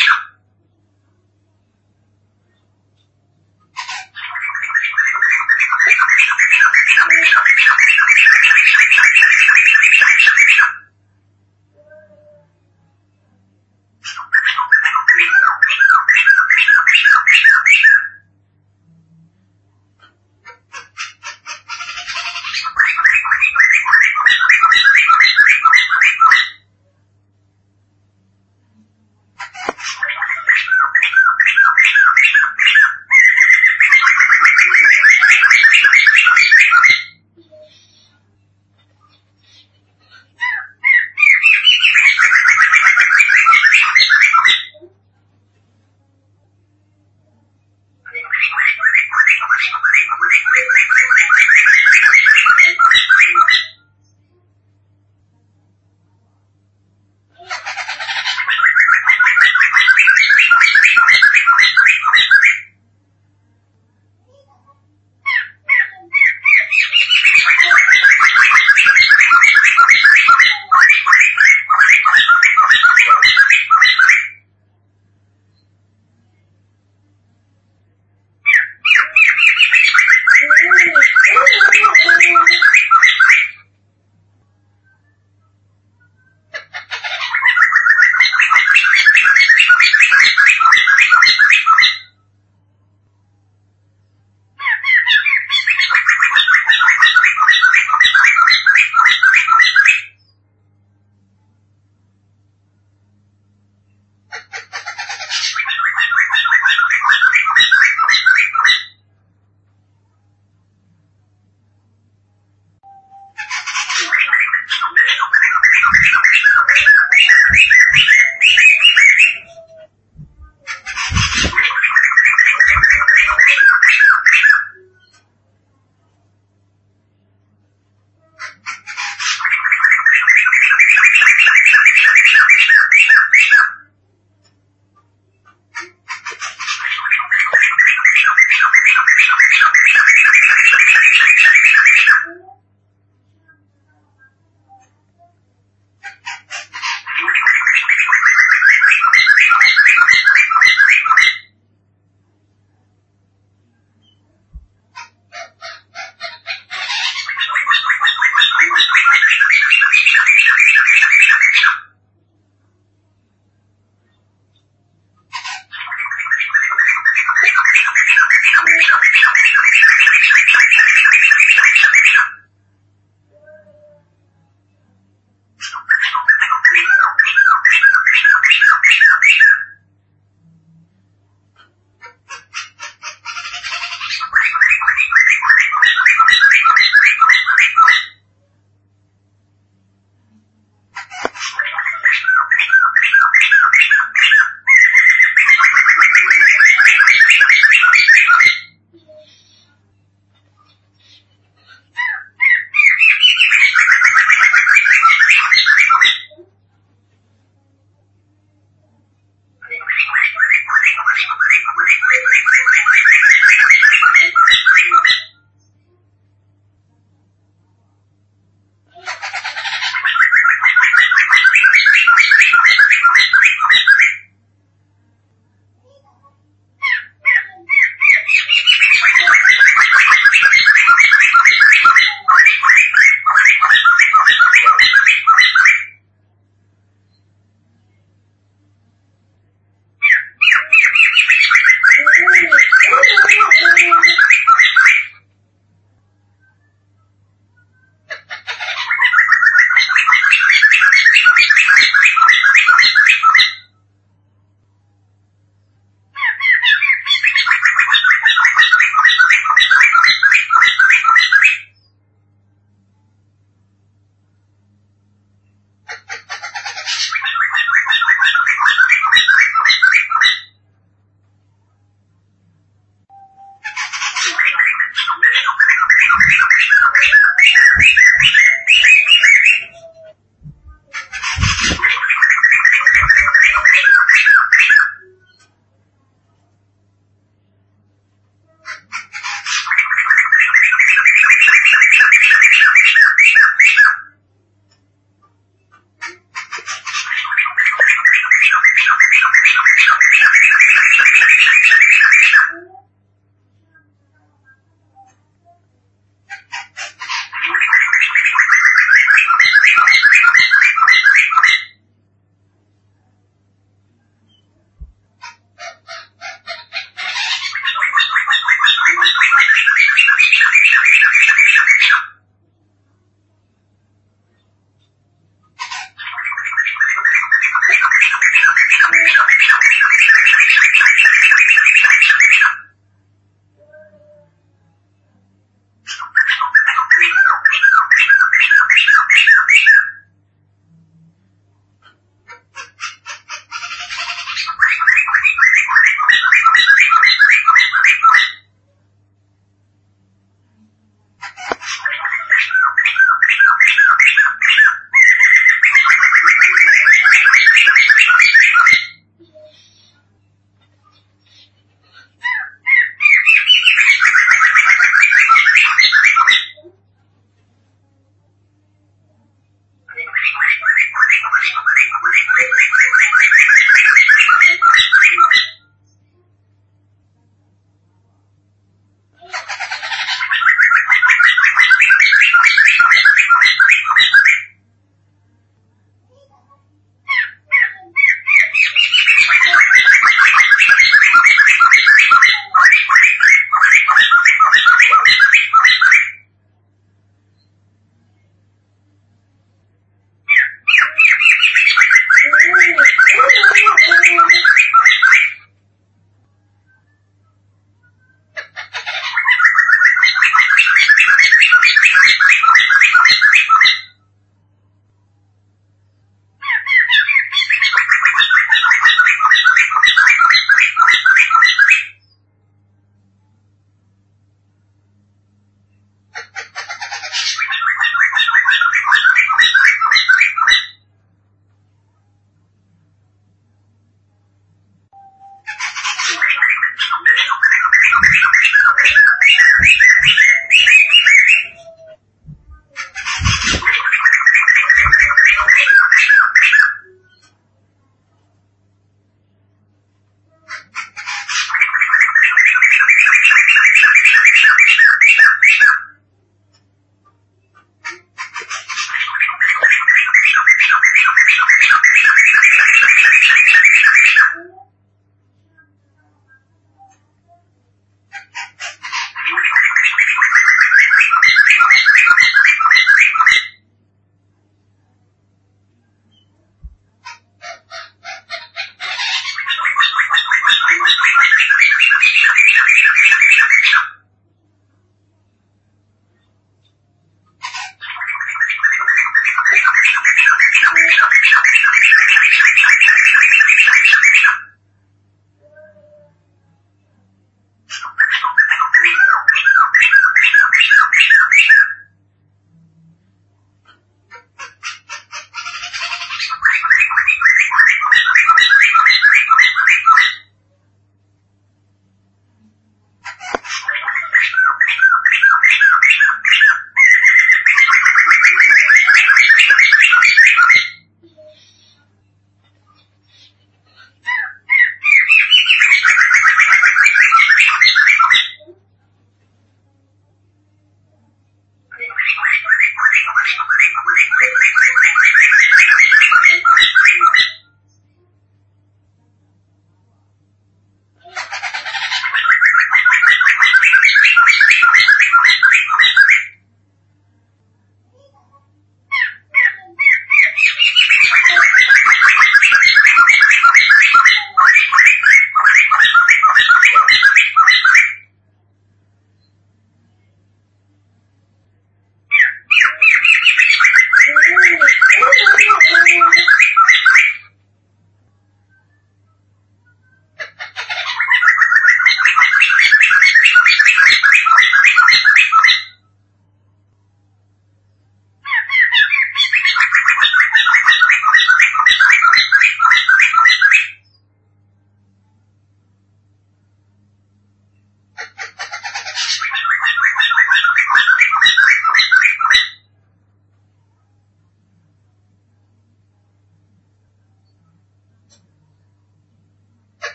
Yeah.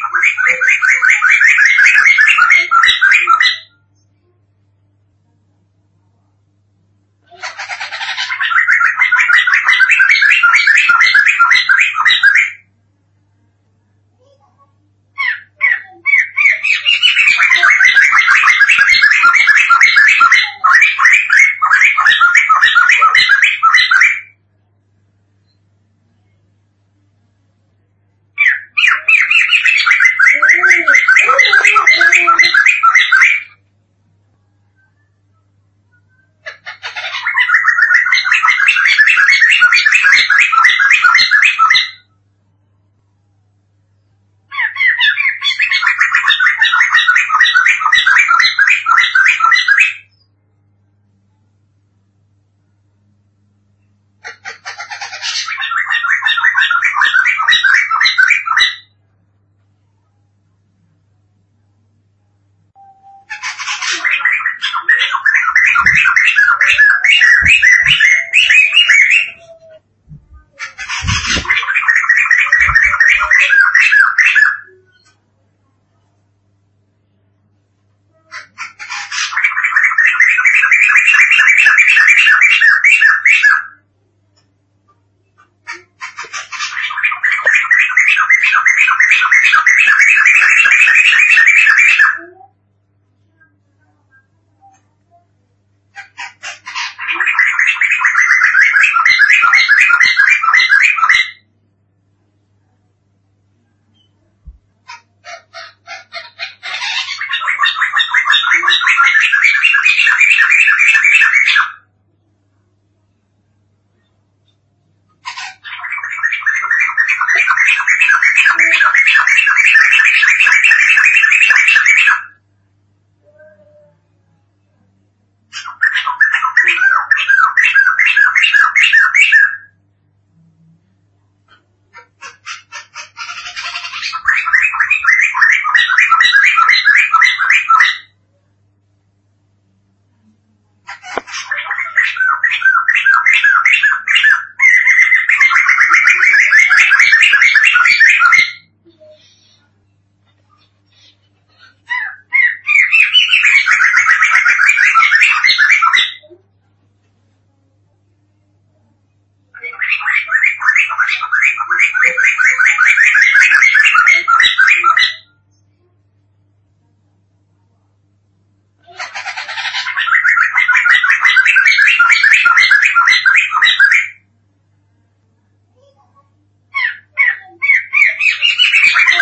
Thank you.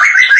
you